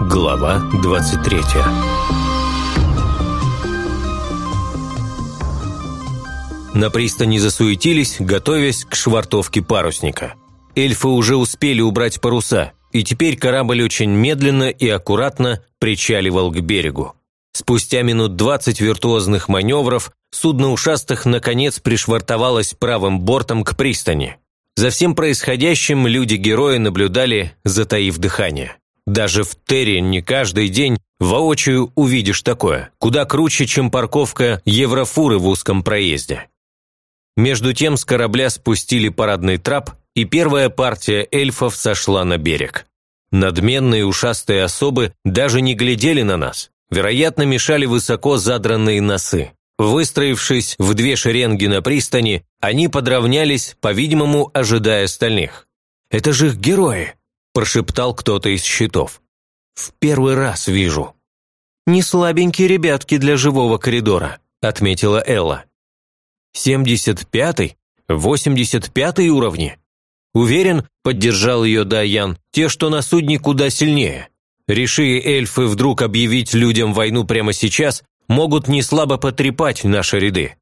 Глава 23 На пристани засуетились, готовясь к швартовке парусника. Эльфы уже успели убрать паруса, и теперь корабль очень медленно и аккуратно причаливал к берегу. Спустя минут двадцать виртуозных маневров судно ушастых наконец пришвартовалось правым бортом к пристани. За всем происходящим люди-герои наблюдали, затаив дыхание. Даже в Терре не каждый день воочию увидишь такое, куда круче, чем парковка еврофуры в узком проезде. Между тем с корабля спустили парадный трап, и первая партия эльфов сошла на берег. Надменные ушастые особы даже не глядели на нас, вероятно, мешали высоко задранные носы. Выстроившись в две шеренги на пристани, они подравнялись, по-видимому, ожидая остальных. «Это же их герои!» – прошептал кто-то из щитов. «В первый раз вижу». «Не слабенькие ребятки для живого коридора», – отметила Элла. «Семьдесят пятый? Восемьдесят пятый уровни?» «Уверен», – поддержал ее Даян, – «те, что на судне куда сильнее. Реши эльфы вдруг объявить людям войну прямо сейчас, могут не слабо потрепать наши ряды».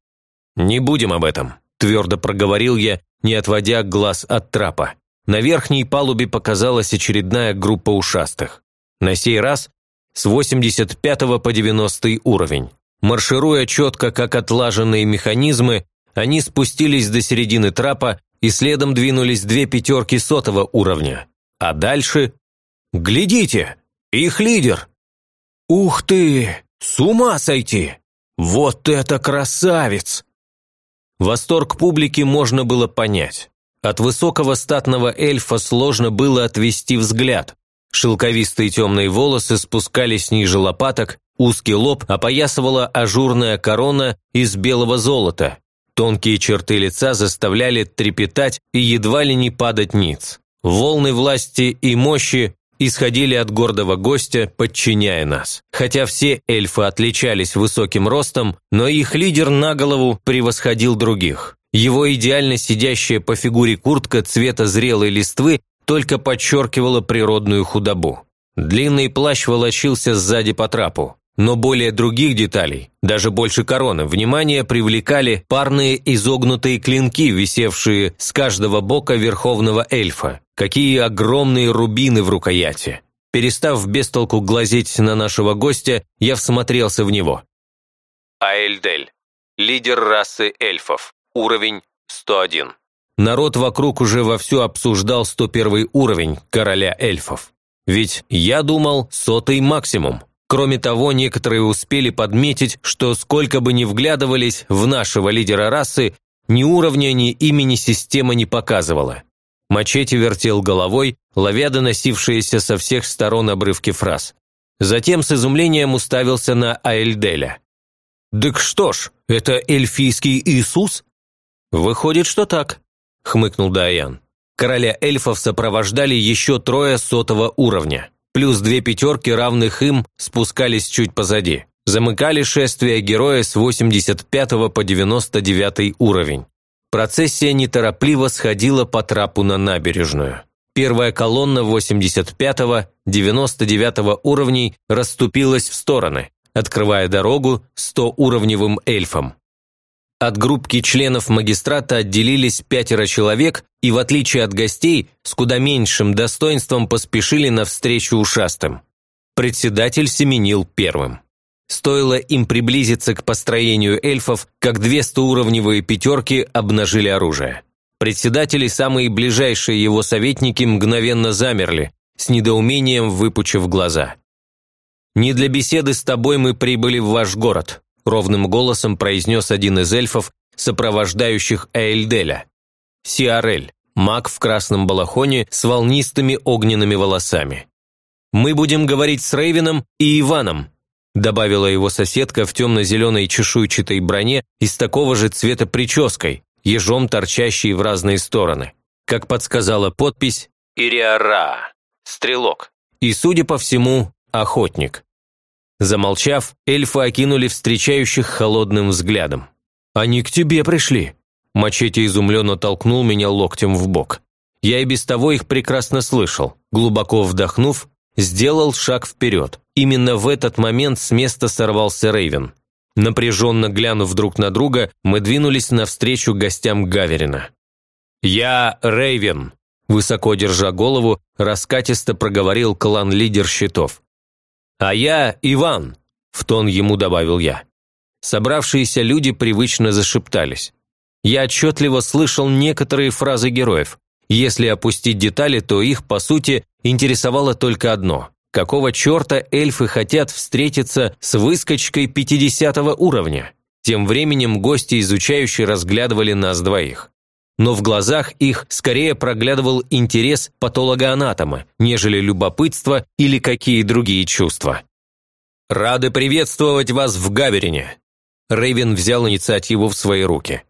«Не будем об этом», – твердо проговорил я, не отводя глаз от трапа. На верхней палубе показалась очередная группа ушастых. На сей раз с 85 по 90 уровень. Маршируя четко, как отлаженные механизмы, они спустились до середины трапа и следом двинулись две пятерки сотого уровня. А дальше... «Глядите! Их лидер!» «Ух ты! С ума сойти! Вот это красавец!» Восторг публики можно было понять. От высокого статного эльфа сложно было отвести взгляд. Шелковистые темные волосы спускались ниже лопаток, узкий лоб опоясывала ажурная корона из белого золота. Тонкие черты лица заставляли трепетать и едва ли не падать ниц. Волны власти и мощи исходили от гордого гостя, подчиняя нас. Хотя все эльфы отличались высоким ростом, но их лидер на голову превосходил других. Его идеально сидящая по фигуре куртка цвета зрелой листвы только подчеркивала природную худобу. Длинный плащ волочился сзади по трапу. Но более других деталей, даже больше короны, внимание привлекали парные изогнутые клинки, висевшие с каждого бока верховного эльфа. Какие огромные рубины в рукояти. Перестав бестолку глазеть на нашего гостя, я всмотрелся в него. Аэльдель. Лидер расы эльфов. Уровень 101. Народ вокруг уже вовсю обсуждал 101 уровень короля эльфов. Ведь я думал, сотый максимум. Кроме того, некоторые успели подметить, что сколько бы ни вглядывались в нашего лидера расы, ни уровня, ни имени система не показывала. Мачете вертел головой, ловя доносившиеся со всех сторон обрывки фраз. Затем с изумлением уставился на Аэльделя. «Так что ж, это эльфийский Иисус?» «Выходит, что так», – хмыкнул Даян. Короля эльфов сопровождали еще трое сотого уровня, плюс две пятерки, равных им, спускались чуть позади. Замыкали шествие героя с 85 по 99 уровень. Процессия неторопливо сходила по трапу на набережную. Первая колонна 85-го, 99-го уровней расступилась в стороны, открывая дорогу 100-уровневым эльфам. От группки членов магистрата отделились пятеро человек и, в отличие от гостей, с куда меньшим достоинством поспешили навстречу ушастым. Председатель семенил первым. Стоило им приблизиться к построению эльфов, как две стоуровневые пятерки обнажили оружие. Председатели, самые ближайшие его советники, мгновенно замерли, с недоумением выпучив глаза. «Не для беседы с тобой мы прибыли в ваш город», ровным голосом произнес один из эльфов, сопровождающих Эйльделя. Сиарель, маг в красном балахоне с волнистыми огненными волосами. «Мы будем говорить с Рейвеном и Иваном», добавила его соседка в темно-зеленой чешуйчатой броне и с такого же цвета прической, ежом торчащей в разные стороны. Как подсказала подпись «Ириара», «Стрелок» и, судя по всему, «Охотник». Замолчав, эльфы окинули встречающих холодным взглядом. «Они к тебе пришли», Мачете изумленно толкнул меня локтем в бок. Я и без того их прекрасно слышал. Глубоко вдохнув, сделал шаг вперед. Именно в этот момент с места сорвался Рейвен. Напряженно глянув друг на друга, мы двинулись навстречу гостям Гаверина. «Я Рейвен», – высоко держа голову, раскатисто проговорил клан-лидер щитов. «А я Иван», – в тон ему добавил я. Собравшиеся люди привычно зашептались. Я отчетливо слышал некоторые фразы героев. Если опустить детали, то их, по сути, интересовало только одно. Какого черта эльфы хотят встретиться с выскочкой 50 уровня? Тем временем гости, изучающие, разглядывали нас двоих. Но в глазах их скорее проглядывал интерес патологоанатома, нежели любопытство или какие другие чувства. «Рады приветствовать вас в Гаверине!» Рейвен взял инициативу в свои руки.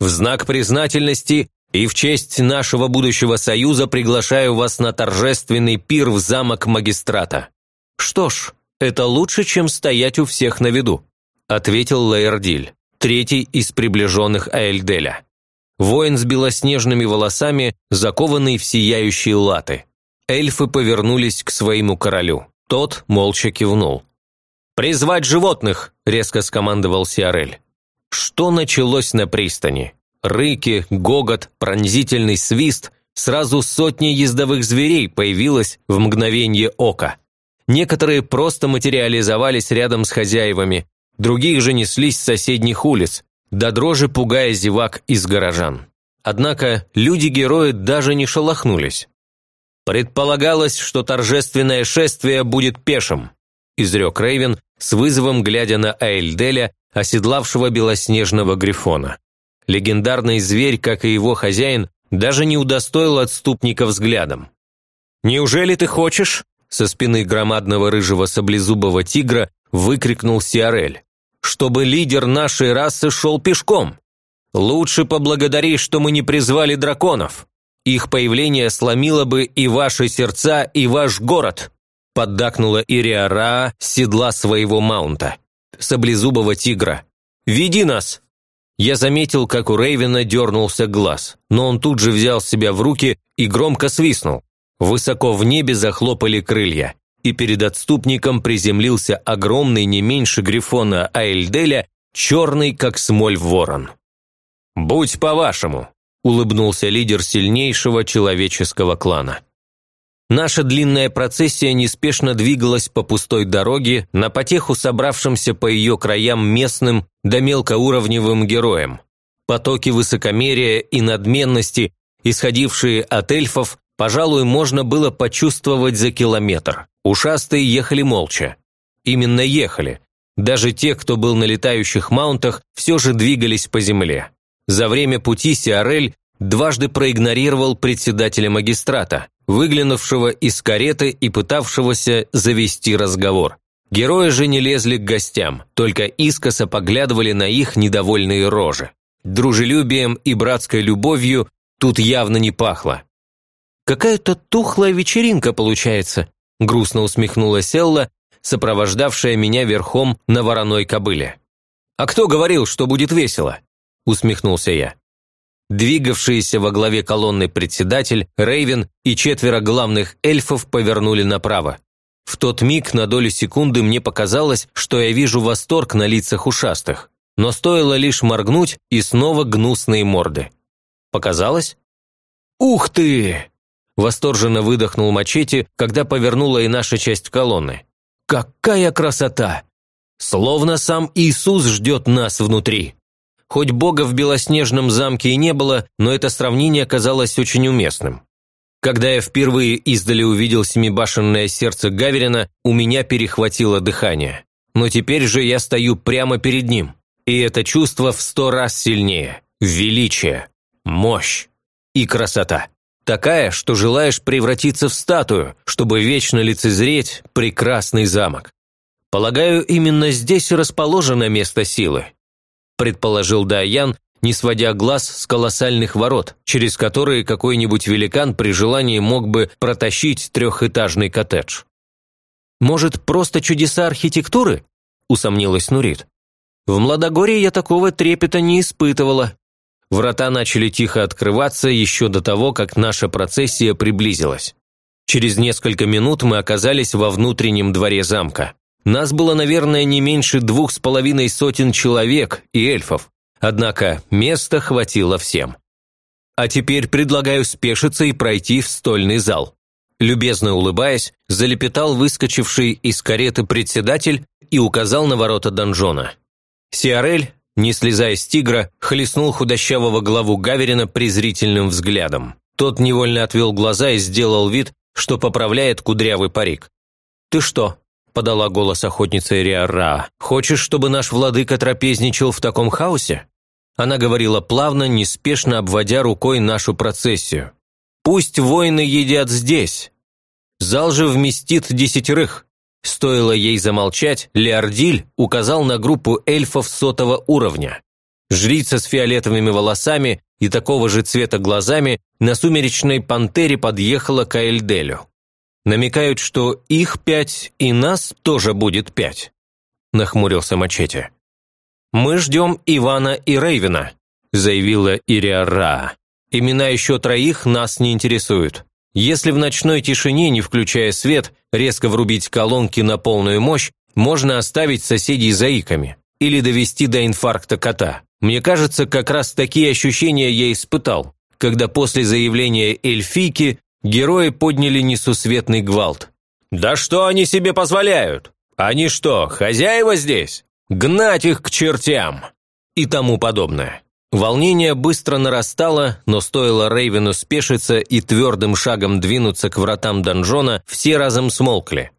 В знак признательности и в честь нашего будущего союза приглашаю вас на торжественный пир в замок магистрата». «Что ж, это лучше, чем стоять у всех на виду», ответил Лаэрдиль, третий из приближенных Аэльделя. Воин с белоснежными волосами, закованный в сияющие латы. Эльфы повернулись к своему королю. Тот молча кивнул. «Призвать животных!» – резко скомандовал Сиарель. Что началось на пристани? Рыки, гогот, пронзительный свист, сразу сотни ездовых зверей появилось в мгновение ока. Некоторые просто материализовались рядом с хозяевами, другие же неслись с соседних улиц, до дрожи пугая зевак из горожан. Однако люди-герои даже не шелохнулись. «Предполагалось, что торжественное шествие будет пешим», изрек Рейвен, с вызовом глядя на Аэльделя, оседлавшего белоснежного грифона. Легендарный зверь, как и его хозяин, даже не удостоил отступника взглядом. «Неужели ты хочешь?» Со спины громадного рыжего саблезубого тигра выкрикнул Сиарель. «Чтобы лидер нашей расы шел пешком! Лучше поблагодари, что мы не призвали драконов. Их появление сломило бы и ваши сердца, и ваш город!» Поддакнула Ириара седла своего маунта саблезубого тигра. «Веди нас!» Я заметил, как у Рейвена дернулся глаз, но он тут же взял себя в руки и громко свистнул. Высоко в небе захлопали крылья, и перед отступником приземлился огромный не меньше Грифона Аэльделя, черный, как смоль ворон. «Будь по-вашему», – улыбнулся лидер сильнейшего человеческого клана. Наша длинная процессия неспешно двигалась по пустой дороге на потеху собравшимся по ее краям местным да мелкоуровневым героям. Потоки высокомерия и надменности, исходившие от эльфов, пожалуй, можно было почувствовать за километр. Ушастые ехали молча. Именно ехали. Даже те, кто был на летающих маунтах, все же двигались по земле. За время пути Сиарель дважды проигнорировал председателя магистрата, выглянувшего из кареты и пытавшегося завести разговор. Герои же не лезли к гостям, только искоса поглядывали на их недовольные рожи. Дружелюбием и братской любовью тут явно не пахло. «Какая-то тухлая вечеринка получается», – грустно усмехнулась Элла, сопровождавшая меня верхом на вороной кобыле. «А кто говорил, что будет весело?» – усмехнулся я. Двигавшиеся во главе колонны председатель, Рейвен и четверо главных эльфов повернули направо. В тот миг на долю секунды мне показалось, что я вижу восторг на лицах ушастых. Но стоило лишь моргнуть, и снова гнусные морды. Показалось? «Ух ты!» Восторженно выдохнул мачете, когда повернула и наша часть колонны. «Какая красота! Словно сам Иисус ждет нас внутри!» Хоть бога в белоснежном замке и не было, но это сравнение казалось очень уместным. Когда я впервые издали увидел семибашенное сердце Гаверина, у меня перехватило дыхание. Но теперь же я стою прямо перед ним. И это чувство в сто раз сильнее. Величие, мощь и красота. Такая, что желаешь превратиться в статую, чтобы вечно лицезреть прекрасный замок. Полагаю, именно здесь расположено место силы предположил Даян, не сводя глаз с колоссальных ворот, через которые какой-нибудь великан при желании мог бы протащить трехэтажный коттедж. «Может, просто чудеса архитектуры?» – усомнилась Нурит. «В Младогорье я такого трепета не испытывала». Врата начали тихо открываться еще до того, как наша процессия приблизилась. Через несколько минут мы оказались во внутреннем дворе замка. Нас было, наверное, не меньше двух с половиной сотен человек и эльфов, однако места хватило всем. А теперь предлагаю спешиться и пройти в стольный зал. Любезно улыбаясь, залепетал выскочивший из кареты председатель и указал на ворота донжона. Сиарель, не слезая с тигра, хлестнул худощавого главу Гаверина презрительным взглядом. Тот невольно отвел глаза и сделал вид, что поправляет кудрявый парик. «Ты что?» – подала голос охотница Риара. «Хочешь, чтобы наш владыка трапезничал в таком хаосе?» Она говорила плавно, неспешно обводя рукой нашу процессию. «Пусть воины едят здесь. Зал же вместит десятерых». Стоило ей замолчать, Леордиль указал на группу эльфов сотого уровня. Жрица с фиолетовыми волосами и такого же цвета глазами на сумеречной пантере подъехала к Аэльделю. Намекают, что их пять и нас тоже будет пять. Нахмурился Мачете. «Мы ждем Ивана и Рейвена», – заявила Ириара. «Имена еще троих нас не интересуют. Если в ночной тишине, не включая свет, резко врубить колонки на полную мощь, можно оставить соседей заиками или довести до инфаркта кота. Мне кажется, как раз такие ощущения я испытал, когда после заявления эльфийки герои подняли несусветный гвалт. «Да что они себе позволяют? Они что, хозяева здесь?» Гнать их к чертям!» и тому подобное. Волнение быстро нарастало, но стоило Рейвену спешиться и твердым шагом двинуться к вратам донжона, все разом смолкли.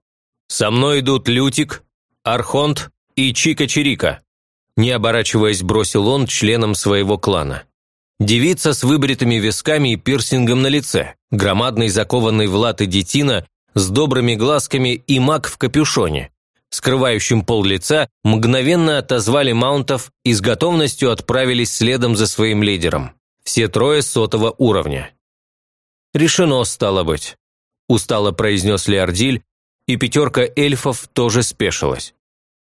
«Со мной идут Лютик, Архонт и Чика-Чирика», не оборачиваясь, бросил он членам своего клана. Девица с выбритыми висками и пирсингом на лице, громадный закованный в латы детина с добрыми глазками и маг в капюшоне, скрывающим пол лица, мгновенно отозвали маунтов и с готовностью отправились следом за своим лидером. Все трое сотого уровня. «Решено, стало быть», – устало произнес Леордиль, и пятерка эльфов тоже спешилась.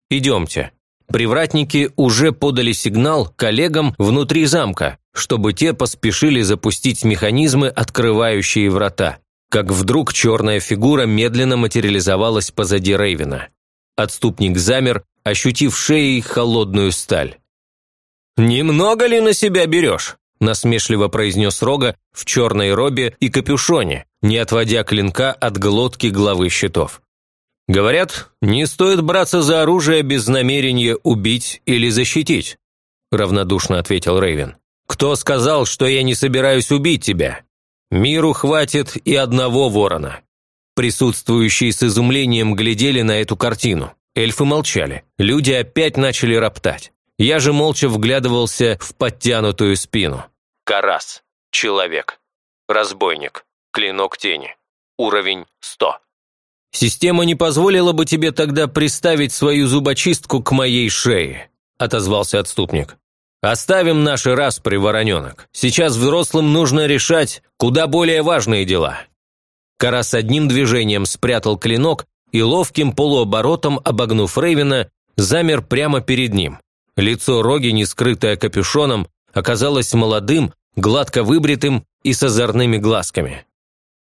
«Идемте». Привратники уже подали сигнал коллегам внутри замка, чтобы те поспешили запустить механизмы, открывающие врата. Как вдруг черная фигура медленно материализовалась позади Рейвена. Отступник замер, ощутив шеей холодную сталь. «Немного ли на себя берешь?» – насмешливо произнес Рога в черной робе и капюшоне, не отводя клинка от глотки главы щитов. «Говорят, не стоит браться за оружие без намерения убить или защитить», – равнодушно ответил Рейвен. «Кто сказал, что я не собираюсь убить тебя? Миру хватит и одного ворона. Присутствующие с изумлением глядели на эту картину. Эльфы молчали. Люди опять начали роптать. Я же молча вглядывался в подтянутую спину. Карас. Человек. Разбойник. Клинок тени. Уровень 100. «Система не позволила бы тебе тогда приставить свою зубочистку к моей шее», – отозвался отступник. «Оставим наши распри, вороненок. Сейчас взрослым нужно решать куда более важные дела. Карас одним движением спрятал клинок и ловким полуоборотом, обогнув Рейвена, замер прямо перед ним. Лицо Роги, не скрытое капюшоном, оказалось молодым, гладко выбритым и с озорными глазками.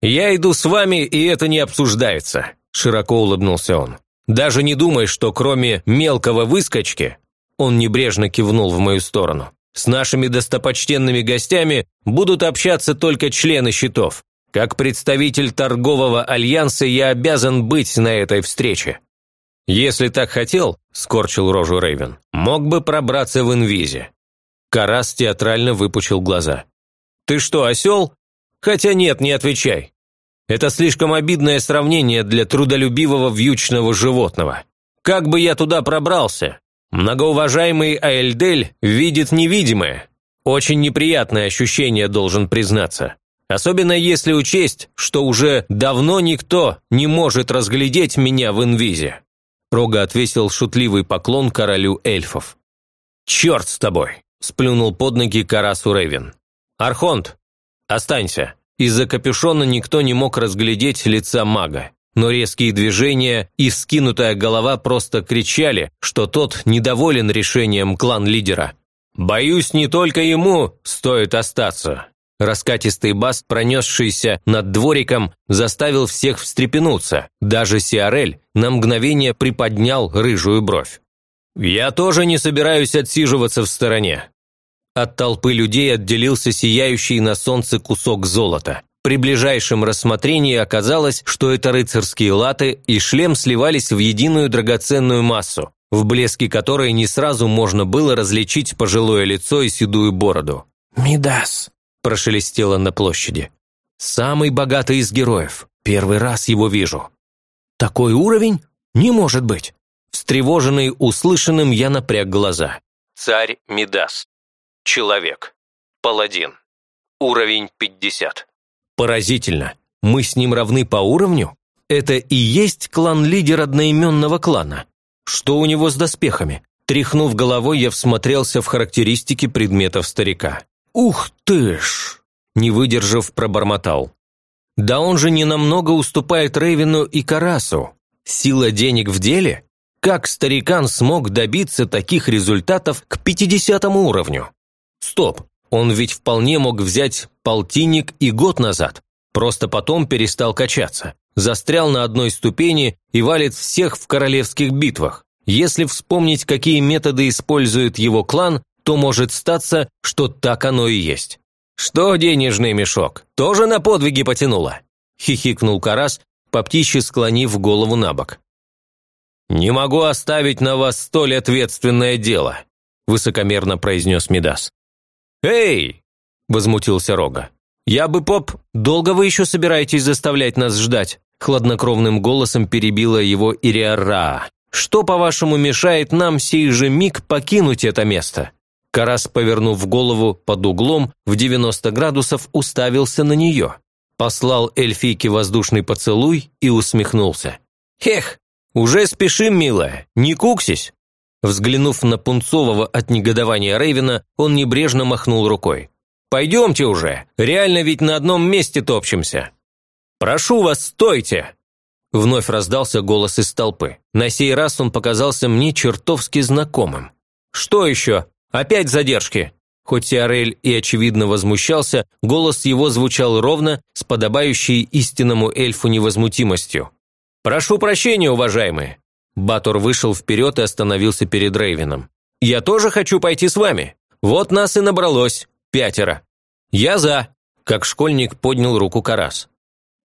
«Я иду с вами, и это не обсуждается», – широко улыбнулся он. «Даже не думай, что кроме мелкого выскочки...» Он небрежно кивнул в мою сторону. «С нашими достопочтенными гостями будут общаться только члены щитов. Как представитель торгового альянса я обязан быть на этой встрече. Если так хотел, скорчил рожу Рейвен, мог бы пробраться в инвизе. Карас театрально выпучил глаза. Ты что, осел? Хотя нет, не отвечай. Это слишком обидное сравнение для трудолюбивого вьючного животного. Как бы я туда пробрался? Многоуважаемый Аэльдель видит невидимое. Очень неприятное ощущение, должен признаться. Особенно если учесть, что уже давно никто не может разглядеть меня в инвизе. Рога отвесил шутливый поклон королю эльфов. «Черт с тобой!» – сплюнул под ноги Карасу Рейвен. «Архонт, останься!» Из-за капюшона никто не мог разглядеть лица мага, но резкие движения и скинутая голова просто кричали, что тот недоволен решением клан-лидера. «Боюсь, не только ему стоит остаться». Раскатистый бас, пронесшийся над двориком, заставил всех встрепенуться. Даже Сиарель на мгновение приподнял рыжую бровь. «Я тоже не собираюсь отсиживаться в стороне». От толпы людей отделился сияющий на солнце кусок золота. При ближайшем рассмотрении оказалось, что это рыцарские латы и шлем сливались в единую драгоценную массу, в блеске которой не сразу можно было различить пожилое лицо и седую бороду. «Мидас», – прошелестело на площади. «Самый богатый из героев. Первый раз его вижу». «Такой уровень? Не может быть!» Встревоженный услышанным, я напряг глаза. Царь Мидас. Человек. Паладин. Уровень 50. Поразительно. Мы с ним равны по уровню? Это и есть клан-лидер одноименного клана. Что у него с доспехами? Тряхнув головой, я всмотрелся в характеристики предметов старика. «Ух ты ж!» Не выдержав, пробормотал. «Да он же не намного уступает Рейвину и Карасу. Сила денег в деле? Как старикан смог добиться таких результатов к 50 уровню? Стоп, он ведь вполне мог взять полтинник и год назад, просто потом перестал качаться, застрял на одной ступени и валит всех в королевских битвах. Если вспомнить, какие методы использует его клан, то может статься, что так оно и есть. «Что денежный мешок? Тоже на подвиги потянуло?» – хихикнул Карас, по птичьи склонив голову на бок. «Не могу оставить на вас столь ответственное дело», – высокомерно произнес Мидас. «Эй!» – возмутился Рога. «Я бы, поп, долго вы еще собираетесь заставлять нас ждать?» Хладнокровным голосом перебила его Ириара. «Что, по-вашему, мешает нам сей же миг покинуть это место?» Карас, повернув голову под углом в 90 градусов, уставился на нее. Послал эльфийке воздушный поцелуй и усмехнулся. «Эх, уже спешим, милая, не куксись!» Взглянув на пунцового от негодования Рейвена, он небрежно махнул рукой. «Пойдемте уже, реально ведь на одном месте топчемся!» «Прошу вас, стойте!» Вновь раздался голос из толпы. На сей раз он показался мне чертовски знакомым. «Что еще? Опять задержки?» Хоть Сиарель и очевидно возмущался, голос его звучал ровно, с подобающей истинному эльфу невозмутимостью. «Прошу прощения, уважаемые!» Батор вышел вперед и остановился перед Рейвином. «Я тоже хочу пойти с вами. Вот нас и набралось. Пятеро. Я за!» Как школьник поднял руку Карас.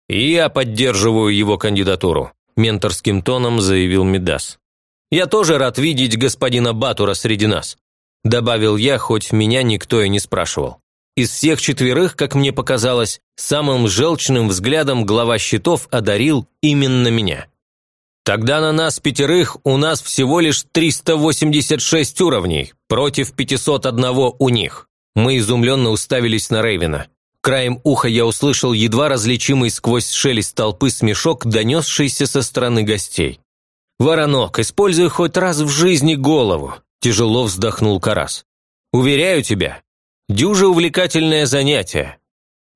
«И я поддерживаю его кандидатуру», – менторским тоном заявил Мидас. «Я тоже рад видеть господина Батура среди нас», – добавил я, хоть меня никто и не спрашивал. Из всех четверых, как мне показалось, самым желчным взглядом глава щитов одарил именно меня. Тогда на нас пятерых у нас всего лишь 386 уровней, против 501 у них. Мы изумленно уставились на Рейвена. Краем уха я услышал едва различимый сквозь шелест толпы смешок, донесшийся со стороны гостей. «Воронок, используй хоть раз в жизни голову», – тяжело вздохнул Карас. «Уверяю тебя, Дюже увлекательное занятие.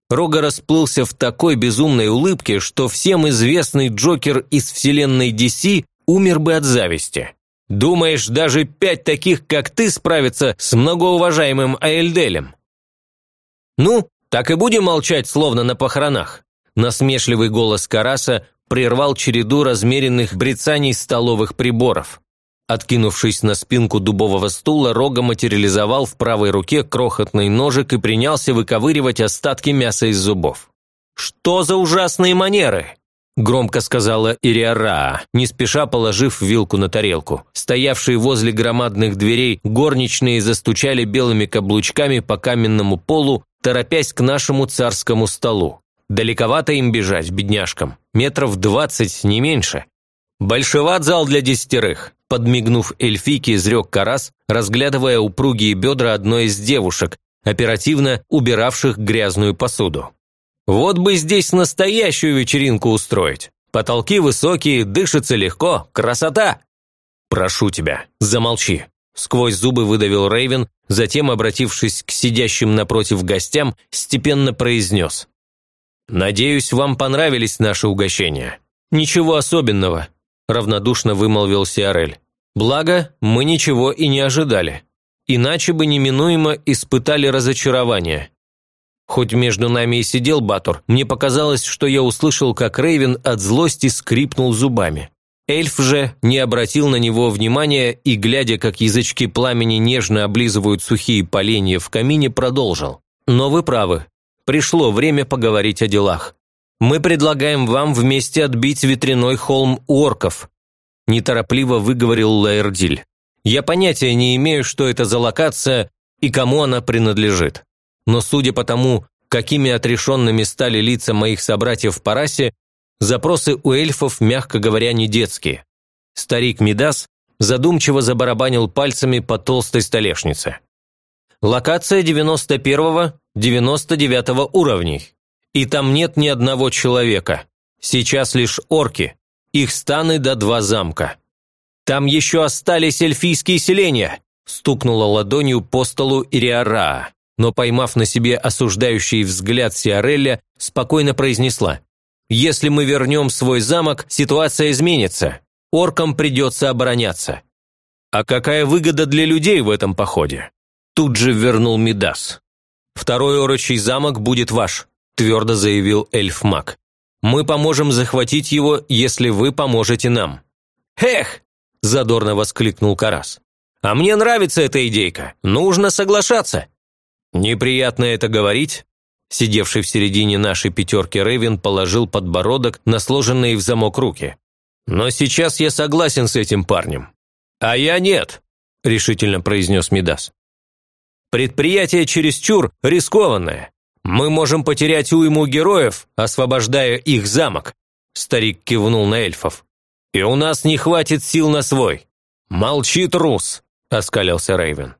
Рога расплылся в такой безумной улыбке, что всем известный Джокер из вселенной DC умер бы от зависти. Думаешь, даже пять таких, как ты, справятся с многоуважаемым Аэльделем? Ну, так и будем молчать, словно на похоронах. Насмешливый голос Караса прервал череду размеренных брецаний столовых приборов. Откинувшись на спинку дубового стула, Рога материализовал в правой руке крохотный ножик и принялся выковыривать остатки мяса из зубов. «Что за ужасные манеры?» – громко сказала Ириараа, не спеша положив вилку на тарелку. Стоявшие возле громадных дверей горничные застучали белыми каблучками по каменному полу, торопясь к нашему царскому столу. Далековато им бежать, бедняжкам. Метров двадцать, не меньше. «Большеват зал для десятерых», – подмигнув эльфийке, изрек Карас, разглядывая упругие бедра одной из девушек, оперативно убиравших грязную посуду. «Вот бы здесь настоящую вечеринку устроить. Потолки высокие, дышится легко, красота!» «Прошу тебя, замолчи», – сквозь зубы выдавил Рейвен, затем, обратившись к сидящим напротив гостям, степенно произнес. «Надеюсь, вам понравились наши угощения». «Ничего особенного», равнодушно вымолвил Сиарель. «Благо, мы ничего и не ожидали». Иначе бы неминуемо испытали разочарование. Хоть между нами и сидел Батор, мне показалось, что я услышал, как Рейвен от злости скрипнул зубами. Эльф же не обратил на него внимания и, глядя, как язычки пламени нежно облизывают сухие поленья в камине, продолжил. «Но вы правы. Пришло время поговорить о делах. Мы предлагаем вам вместе отбить ветряной холм орков», неторопливо выговорил Лаэрдиль. «Я понятия не имею, что это за локация и кому она принадлежит но судя по тому, какими отрешенными стали лица моих собратьев по расе, запросы у эльфов, мягко говоря, не детские. Старик Мидас задумчиво забарабанил пальцами по толстой столешнице. Локация 91-99 уровней. И там нет ни одного человека. Сейчас лишь орки. Их станы до два замка. Там еще остались эльфийские селения, стукнула ладонью по столу Ириараа но, поймав на себе осуждающий взгляд Сиарелля, спокойно произнесла «Если мы вернем свой замок, ситуация изменится. Оркам придется обороняться». «А какая выгода для людей в этом походе?» Тут же вернул Мидас. «Второй орочий замок будет ваш», – твердо заявил эльф-маг. «Мы поможем захватить его, если вы поможете нам». «Эх!» – задорно воскликнул Карас. «А мне нравится эта идейка. Нужно соглашаться. «Неприятно это говорить?» Сидевший в середине нашей пятерки Рэйвен положил подбородок на сложенные в замок руки. «Но сейчас я согласен с этим парнем». «А я нет», – решительно произнес Мидас. «Предприятие чересчур рискованное. Мы можем потерять уйму героев, освобождая их замок», – старик кивнул на эльфов. «И у нас не хватит сил на свой». «Молчи, трус», – оскалился Рейвен.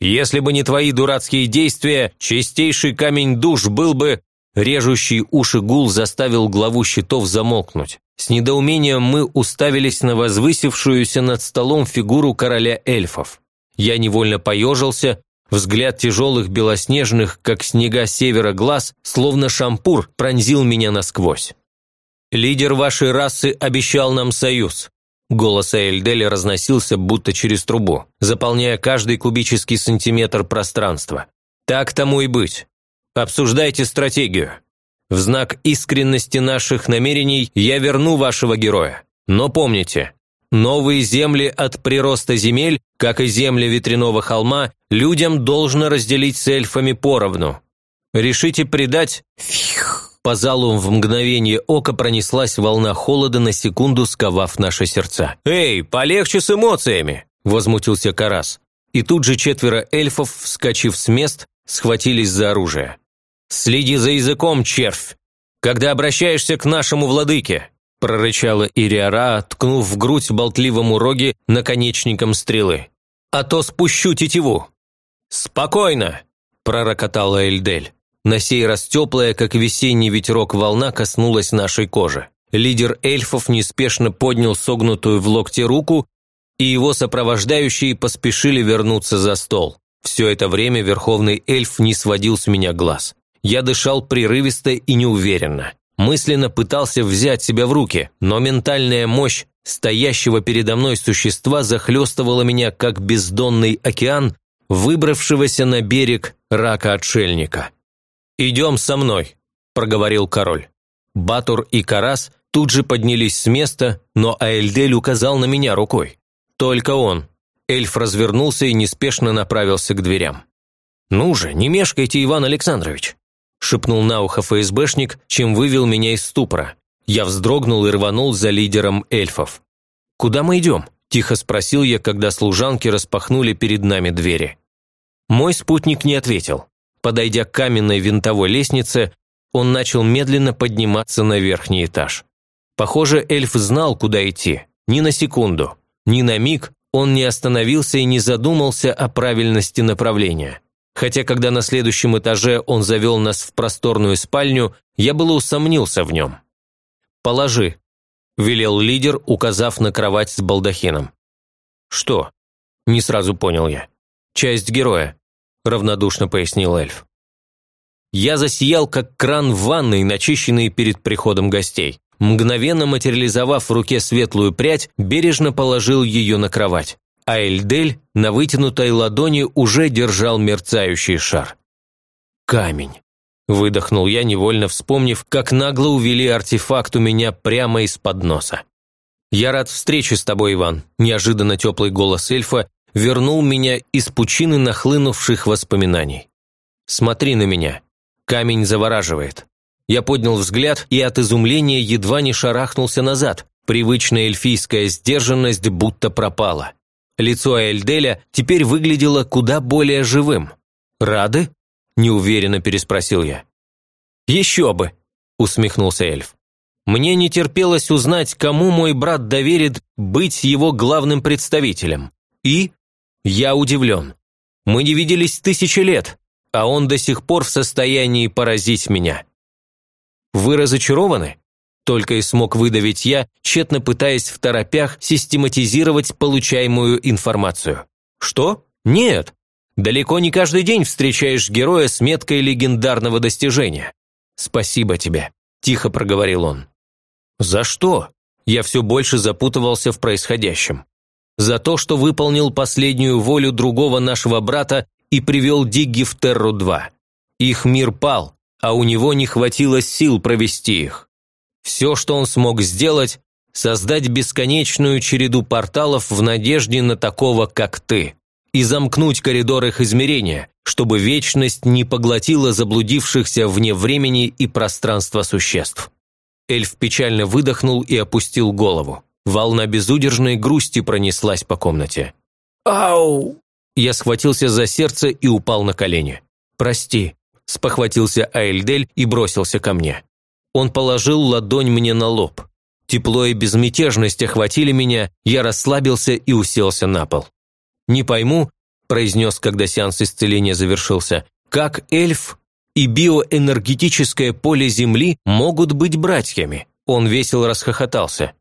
Если бы не твои дурацкие действия, чистейший камень душ был бы...» Режущий уши гул заставил главу щитов замолкнуть. С недоумением мы уставились на возвысившуюся над столом фигуру короля эльфов. Я невольно поежился, взгляд тяжелых белоснежных, как снега севера глаз, словно шампур, пронзил меня насквозь. «Лидер вашей расы обещал нам союз», Голос Эльделя разносился будто через трубу, заполняя каждый кубический сантиметр пространства. «Так тому и быть. Обсуждайте стратегию. В знак искренности наших намерений я верну вашего героя. Но помните, новые земли от прироста земель, как и земли ветряного холма, людям должно разделить с эльфами поровну. Решите предать... Фих! По залу в мгновение ока пронеслась волна холода, на секунду сковав наши сердца. «Эй, полегче с эмоциями!» – возмутился Карас. И тут же четверо эльфов, вскочив с мест, схватились за оружие. «Следи за языком, червь! Когда обращаешься к нашему владыке!» – прорычала Ириара, ткнув в грудь болтливому роге наконечником стрелы. «А то спущу тетиву!» «Спокойно!» – пророкотала Эльдель. На сей раз теплая, как весенний ветерок волна, коснулась нашей кожи. Лидер эльфов неспешно поднял согнутую в локте руку, и его сопровождающие поспешили вернуться за стол. Все это время верховный эльф не сводил с меня глаз. Я дышал прерывисто и неуверенно. Мысленно пытался взять себя в руки, но ментальная мощь стоящего передо мной существа захлестывала меня, как бездонный океан, выбравшегося на берег рака-отшельника. «Идем со мной», – проговорил король. Батур и Карас тут же поднялись с места, но Аэльдель указал на меня рукой. «Только он». Эльф развернулся и неспешно направился к дверям. «Ну же, не мешкайте, Иван Александрович», – шепнул на ухо ФСБшник, чем вывел меня из ступора. Я вздрогнул и рванул за лидером эльфов. «Куда мы идем?» – тихо спросил я, когда служанки распахнули перед нами двери. Мой спутник не ответил. Подойдя к каменной винтовой лестнице, он начал медленно подниматься на верхний этаж. Похоже, эльф знал, куда идти. Ни на секунду, ни на миг он не остановился и не задумался о правильности направления. Хотя, когда на следующем этаже он завел нас в просторную спальню, я было усомнился в нем. «Положи», – велел лидер, указав на кровать с балдахином. «Что?» – не сразу понял я. «Часть героя равнодушно пояснил эльф. Я засиял, как кран в ванной, начищенный перед приходом гостей. Мгновенно материализовав в руке светлую прядь, бережно положил ее на кровать. А Эльдель на вытянутой ладони уже держал мерцающий шар. «Камень», – выдохнул я, невольно вспомнив, как нагло увели артефакт у меня прямо из-под носа. «Я рад встрече с тобой, Иван», – неожиданно теплый голос эльфа вернул меня из пучины нахлынувших воспоминаний. «Смотри на меня. Камень завораживает». Я поднял взгляд и от изумления едва не шарахнулся назад. Привычная эльфийская сдержанность будто пропала. Лицо Эльделя теперь выглядело куда более живым. «Рады?» – неуверенно переспросил я. «Еще бы!» – усмехнулся эльф. «Мне не терпелось узнать, кому мой брат доверит быть его главным представителем. И я удивлен. Мы не виделись тысячи лет, а он до сих пор в состоянии поразить меня. Вы разочарованы? Только и смог выдавить я, тщетно пытаясь в торопях систематизировать получаемую информацию. Что? Нет. Далеко не каждый день встречаешь героя с меткой легендарного достижения. Спасибо тебе, тихо проговорил он. За что? Я все больше запутывался в происходящем. За то, что выполнил последнюю волю другого нашего брата и привел Дигги в Терру-2. Их мир пал, а у него не хватило сил провести их. Все, что он смог сделать, создать бесконечную череду порталов в надежде на такого, как ты, и замкнуть коридор их измерения, чтобы вечность не поглотила заблудившихся вне времени и пространства существ. Эльф печально выдохнул и опустил голову. Волна безудержной грусти пронеслась по комнате. «Ау!» Я схватился за сердце и упал на колени. «Прости», – спохватился Аэльдель и бросился ко мне. Он положил ладонь мне на лоб. Тепло и безмятежность охватили меня, я расслабился и уселся на пол. «Не пойму», – произнес, когда сеанс исцеления завершился, «как эльф и биоэнергетическое поле Земли могут быть братьями?» Он весело расхохотался.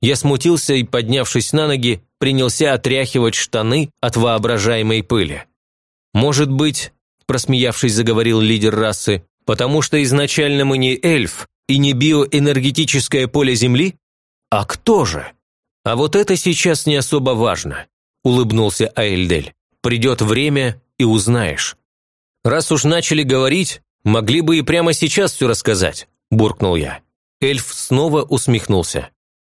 Я смутился и, поднявшись на ноги, принялся отряхивать штаны от воображаемой пыли. «Может быть, – просмеявшись, заговорил лидер расы, – потому что изначально мы не эльф и не биоэнергетическое поле Земли? А кто же? А вот это сейчас не особо важно», – улыбнулся Аэльдель. «Придет время и узнаешь». «Раз уж начали говорить, могли бы и прямо сейчас все рассказать», – буркнул я. Эльф снова усмехнулся.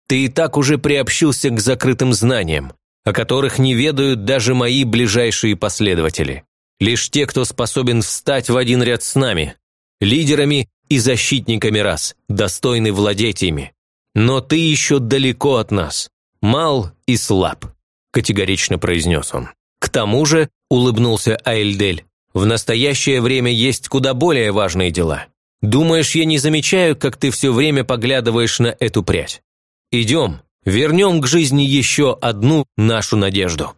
Ты и так уже приобщился к закрытым знаниям, о которых не ведают даже мои ближайшие последователи. Лишь те, кто способен встать в один ряд с нами, лидерами и защитниками рас, достойны владеть ими. Но ты еще далеко от нас, мал и слаб», – категорично произнес он. К тому же, улыбнулся Айльдель, в настоящее время есть куда более важные дела. Думаешь, я не замечаю, как ты все время поглядываешь на эту прядь? Идем, вернем к жизни еще одну нашу надежду.